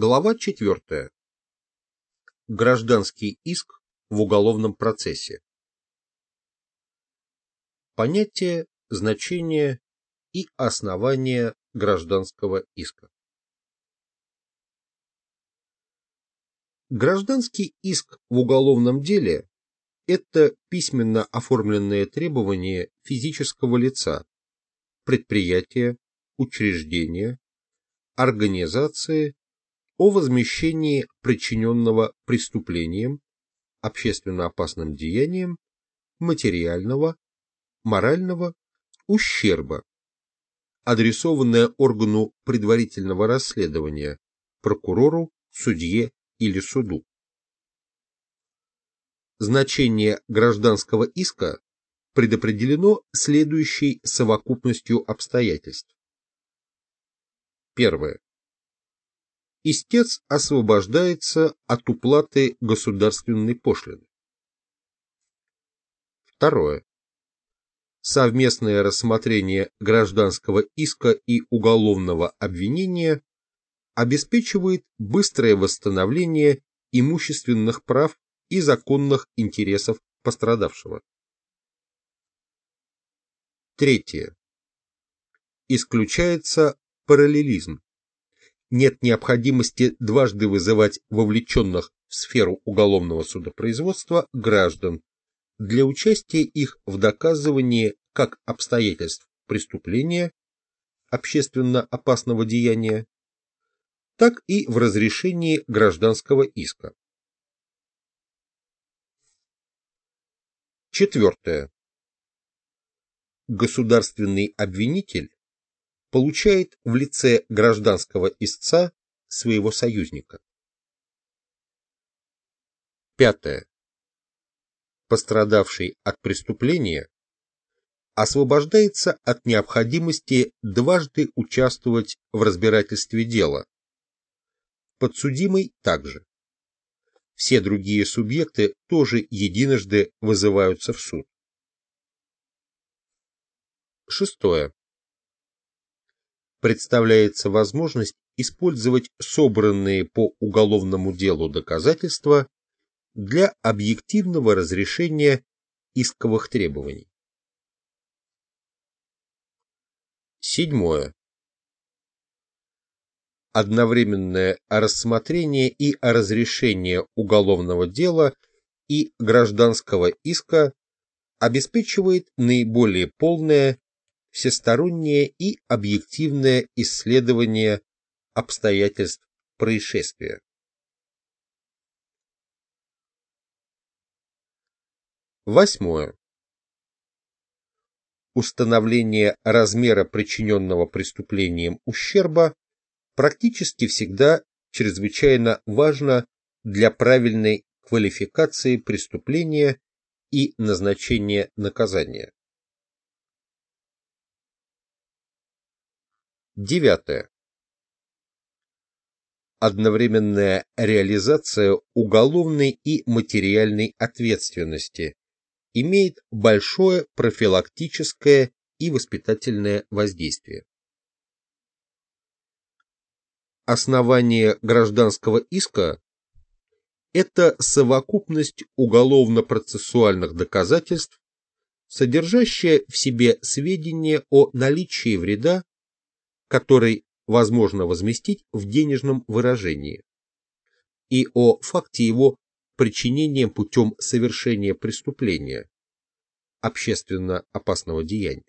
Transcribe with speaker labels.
Speaker 1: Глава 4. Гражданский иск в уголовном процессе. Понятие, значение и основания гражданского иска. Гражданский иск в уголовном деле – это письменно оформленное требование физического лица, предприятия, учреждения, организации о возмещении причиненного преступлением, общественно опасным деянием, материального, морального ущерба, адресованное органу предварительного расследования, прокурору, судье или суду. Значение гражданского иска предопределено следующей совокупностью обстоятельств. Первое. Истец освобождается от уплаты государственной пошлины. Второе. Совместное рассмотрение гражданского иска и уголовного обвинения обеспечивает быстрое восстановление имущественных прав и законных интересов пострадавшего. Третье. Исключается параллелизм нет необходимости дважды вызывать вовлеченных в сферу уголовного судопроизводства граждан для участия их в доказывании как обстоятельств преступления, общественно опасного деяния, так и в разрешении гражданского иска. Четвертое. Государственный обвинитель получает в лице гражданского истца своего союзника. Пятое. Пострадавший от преступления освобождается от необходимости дважды участвовать в разбирательстве дела. Подсудимый также. Все другие субъекты тоже единожды вызываются в суд. Шестое представляется возможность использовать собранные по уголовному делу доказательства для объективного разрешения исковых требований. Седьмое. Одновременное рассмотрение и разрешение уголовного дела и гражданского иска обеспечивает наиболее полное всестороннее и объективное исследование обстоятельств происшествия. Восьмое. Установление размера причиненного преступлением ущерба практически всегда чрезвычайно важно для правильной квалификации преступления и назначения наказания. Девятое. Одновременная реализация уголовной и материальной ответственности имеет большое профилактическое и воспитательное воздействие. Основание гражданского иска – это совокупность уголовно-процессуальных доказательств, содержащая в себе сведения о наличии вреда который возможно возместить в денежном выражении, и о факте его причинения путем совершения преступления, общественно опасного деяния.